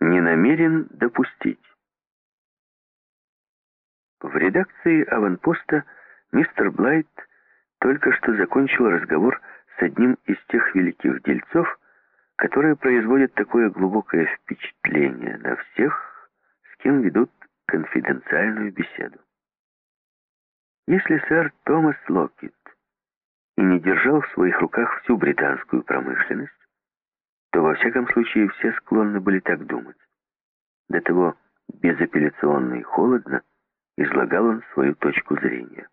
не намерен допустить. В редакции «Аванпоста» мистер Блайт только что закончил разговор с одним из тех великих дельцов, которые производят такое глубокое впечатление на всех, с кем ведут конфиденциальную беседу. Если сэр Томас Локкит и не держал в своих руках всю британскую промышленность, то во всяком случае все склонны были так думать. До того безапелляционно и холодно излагал он свою точку зрения.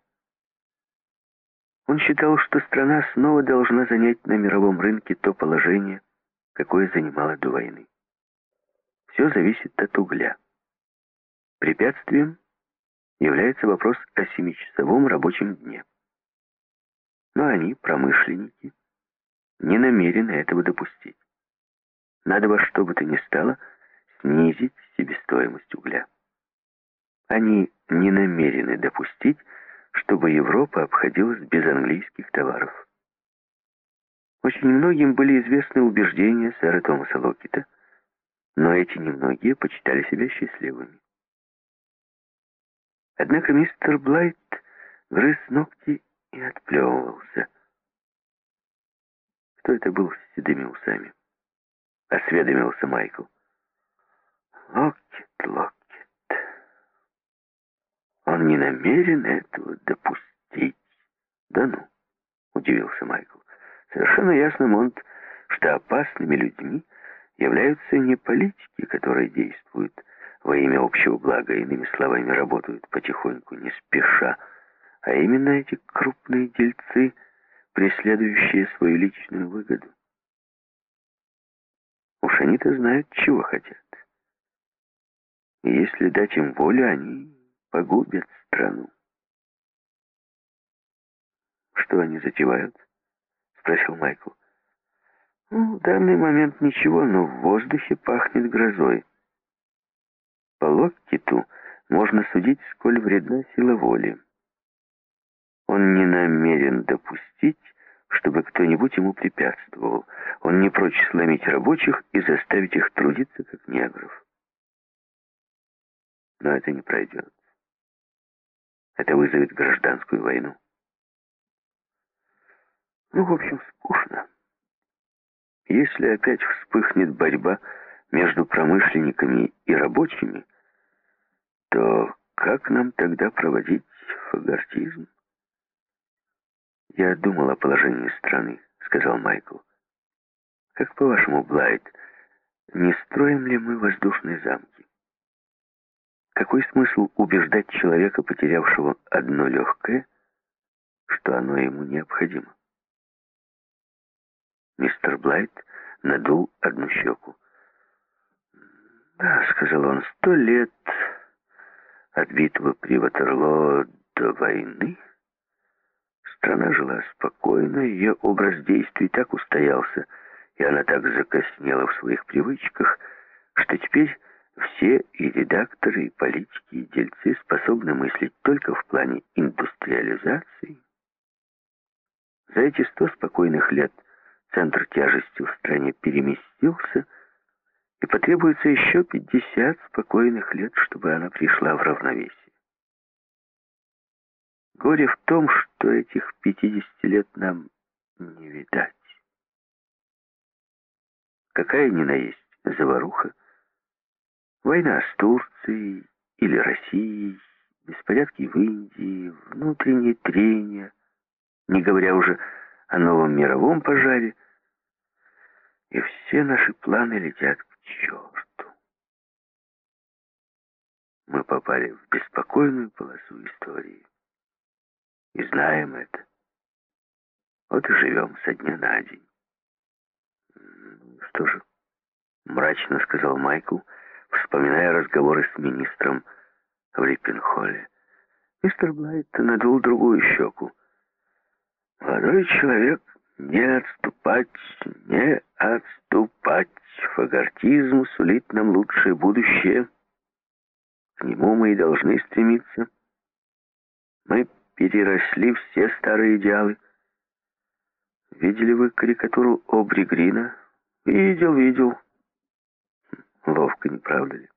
Он считал, что страна снова должна занять на мировом рынке то положение, какое занимала до войны. Все зависит от угля. Препятствием является вопрос о семичасовом рабочем дне. Но они, промышленники, не намерены этого допустить. Надо во что бы то ни стало снизить себестоимость угля. Они не намерены допустить, чтобы Европа обходилась без английских товаров. Очень многим были известны убеждения сэра Томаса Локита, но эти немногие почитали себя счастливыми. Однако мистер Блайт грыз ногти и отплевывался. Кто это был с седыми усами? Осведомился Майкл. Локет, Локет. Он не намерен этого допустить. Да ну, удивился Майкл. Совершенно ясно, Монт, что опасными людьми являются не политики, которые действуют во имя общего блага, иными словами, работают потихоньку, не спеша, а именно эти крупные дельцы, преследующие свою личную выгоду. Уж они-то знают, чего хотят. И если дать им волю, они погубят страну. «Что они затевают?» — спросил Майкл. «Ну, в данный момент ничего, но в воздухе пахнет грозой. По Локкиту можно судить, сколь вредна сила воли. Он не намерен допустить, чтобы кто-нибудь ему препятствовал. Он не прочь сломить рабочих и заставить их трудиться, как негров. Но это не пройдет. Это вызовет гражданскую войну. Ну, в общем, скучно. Если опять вспыхнет борьба между промышленниками и рабочими, то как нам тогда проводить фагортизм? «Я думал о положении страны», — сказал Майкл. «Как по-вашему, Блайт, не строим ли мы воздушные замки? Какой смысл убеждать человека, потерявшего одно легкое, что оно ему необходимо?» Мистер Блайт надул одну щеку. «Да», — сказал он, — «сто лет от битвы при Ватерлоо до войны». Страна жила спокойно, ее образ действий так устоялся, и она так закоснела в своих привычках, что теперь все и редакторы, и политики, и дельцы способны мыслить только в плане индустриализации. За эти сто спокойных лет центр тяжести в стране переместился, и потребуется еще пятьдесят спокойных лет, чтобы она пришла в равновесие. Горе в том, что этих 50 лет нам не видать. Какая ни на есть заваруха, война с Турцией или Россией, беспорядки в Индии, внутренние трения, не говоря уже о новом мировом пожаре, и все наши планы летят к черту. Мы попали в беспокойную полосу истории. И знаем это. Вот и живем со дня на день. Что же, мрачно сказал Майкл, вспоминая разговоры с министром в Риппенхолле. Мистер Блайт надул другую щеку. Молодой человек, не отступать, не отступать. Фагортизм сулит нам лучшее будущее. К нему мы и должны стремиться. Мы переросли все старые идеалы. Видели вы карикатуру Обри Грина? Видел, видел. Ловко, не правда ли?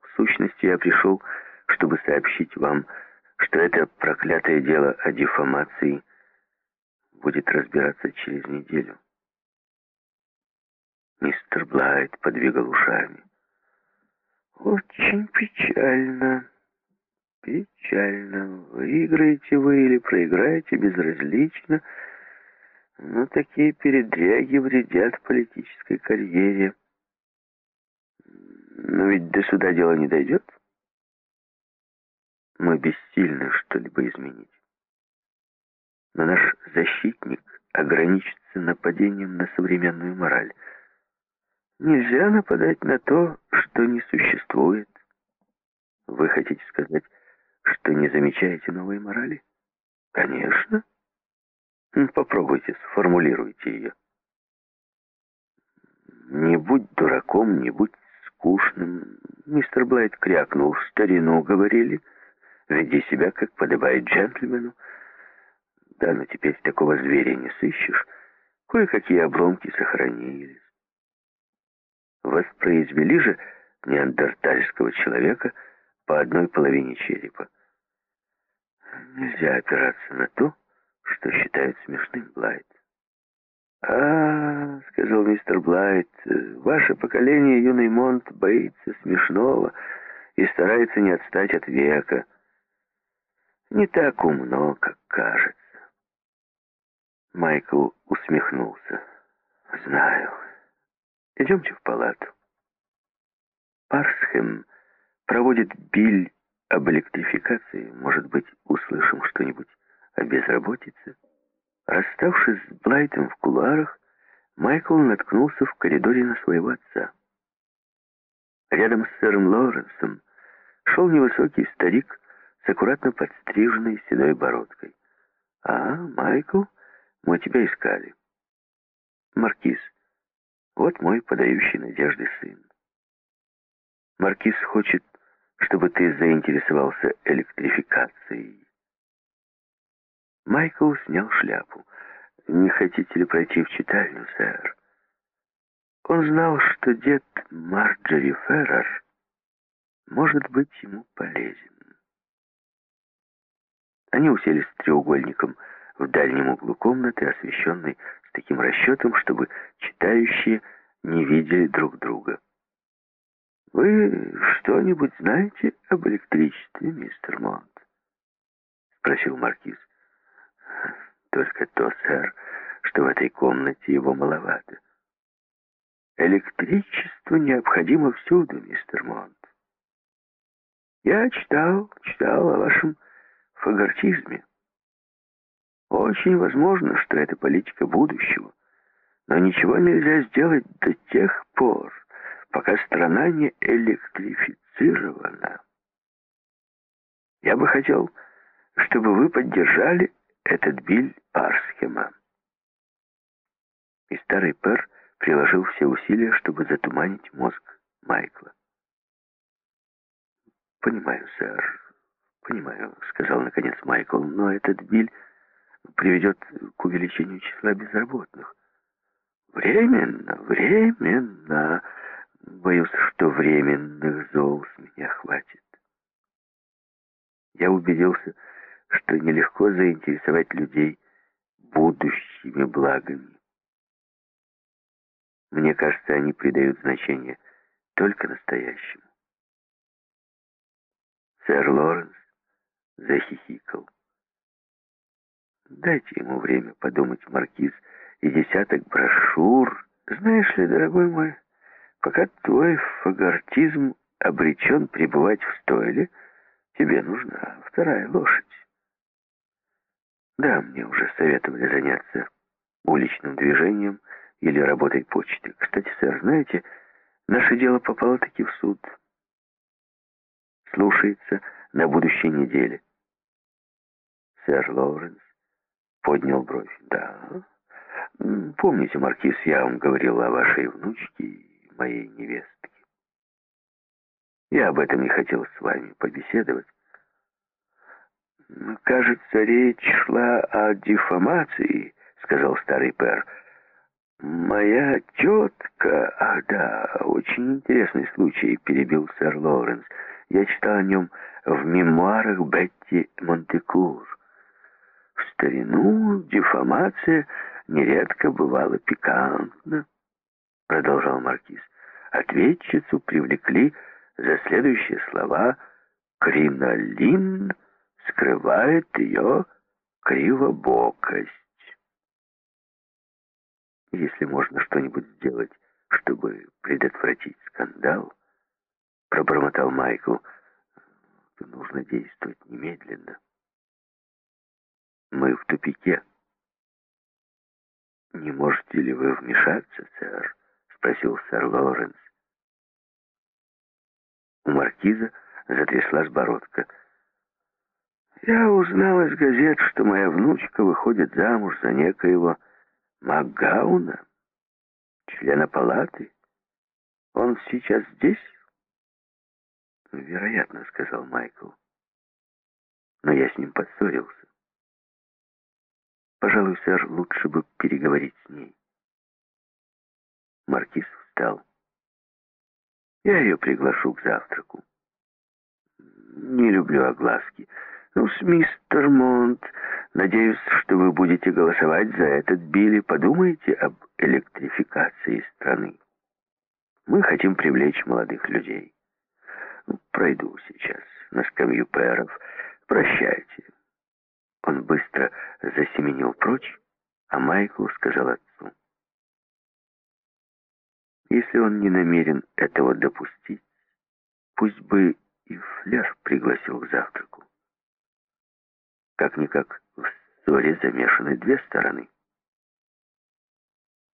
В сущности, я пришел, чтобы сообщить вам, что это проклятое дело о дефамации будет разбираться через неделю. Мистер Блайт подвигал ушами. «Очень печально. Печально. Выиграете вы или проиграете безразлично, но такие передряги вредят политической карьере. Но ведь до суда дело не дойдет. Мы бессильны что-либо изменить. Но наш защитник ограничится нападением на современную мораль. Нельзя нападать на то, что не существует. Вы хотите сказать, что не замечаете новой морали? Конечно. Попробуйте, сформулируйте ее. Не будь дураком, не будь скучным. Мистер Блайт крякнул. В старину говорили. Веди себя, как подобает джентльмену. Да, но теперь такого зверя не сыщешь. Кое-какие обломки сохранились. Воспроизвели же неандертальского человека по одной половине черепа. Нельзя опираться на то, что считают смешным Блайт. «А, — сказал мистер Блайт, — ваше поколение, юный Монт, боится смешного и старается не отстать от века. Не так умно, как кажется». Майкл усмехнулся. «Знаю. Идемте в палату». Парсхэм проводит биль об электрификации. Может быть, услышим что-нибудь о безработице. Расставшись с Блайтом в кулуарах, Майкл наткнулся в коридоре на своего отца. Рядом с сэром Лоуренсом шел невысокий старик с аккуратно подстриженной седой бородкой. «А, Майкл, мы тебя искали». «Маркиз, вот мой подающий надежды сын. Маркиз хочет, чтобы ты заинтересовался электрификацией. Майкл снял шляпу. «Не хотите ли пройти в читальню, сэр?» Он знал, что дед Марджери Феррер может быть ему полезен. Они уселись треугольником в дальнем углу комнаты, освещенной с таким расчетом, чтобы читающие не видели друг друга. «Вы что-нибудь знаете об электричестве, мистер Монт?» — спросил маркиз. Только то, сэр, что в этой комнате его маловато. Электричество необходимо всюду, мистер Монт. Я читал, читал о вашем фагортизме. Очень возможно, что это политика будущего, но ничего нельзя сделать до тех пор, пока страна не электрифицирована. Я бы хотел, чтобы вы поддержали этот Биль Парсхема. И старый Пер приложил все усилия, чтобы затуманить мозг Майкла. «Понимаю, сэр, понимаю», — сказал наконец Майкл, «но этот Биль приведет к увеличению числа безработных». «Временно, временно. Боюсь, что временных зол с меня хватит». Я убедился, что нелегко заинтересовать людей будущими благами. Мне кажется, они придают значение только настоящему. Сэр Лоренс захихикал. Дайте ему время подумать, Маркиз, и десяток брошюр. Знаешь ли, дорогой мой, пока твой фагортизм обречен пребывать в стойле, тебе нужна вторая лошадь. Да, мне уже советовали заняться уличным движением или работой почты. Кстати, сэр, знаете, наше дело попало-таки в суд. Слушается на будущей неделе. Сэр Лоуренс поднял бровь. Да. Помните, Маркиз, я вам говорил о вашей внучке моей невестке. Я об этом не хотел с вами побеседовать. «Кажется, речь шла о дефамации», — сказал старый пэр. «Моя тетка ах да, очень интересный случай, перебил сэр Лоуренс. Я читал о нем в мемуарах Бетти Монтекур. В старину дефамация нередко бывала пикантна, продолжал маркиз. Ответчицу привлекли за следующие слова «Кринолин скрывает ее кривобокость». Если можно что-нибудь сделать, чтобы предотвратить скандал, пробормотал Майкл, то нужно действовать немедленно. Мы в тупике. Не можете ли вы вмешаться, сэр? Спросил сэр Лоуренс. У маркиза затряслась бородка. Я узнал из газет, что моя внучка выходит замуж за некоего Макгауна, члена палаты. Он сейчас здесь? Вероятно, сказал Майкл. Но я с ним поссорился. Пожалуй, сэр, лучше бы переговорить с ней. Маркиз встал. Я ее приглашу к завтраку. Не люблю огласки. Ну, с мистер Монт, надеюсь, что вы будете голосовать за этот Билли. Подумайте об электрификации страны. Мы хотим привлечь молодых людей. Ну, пройду сейчас на скамью пэров. Прощайте. Он быстро засеменил прочь, а Майкл сказал отцу. Если он не намерен этого допустить, пусть бы и Флер пригласил к завтраку. Как-никак в ссоре замешаны две стороны.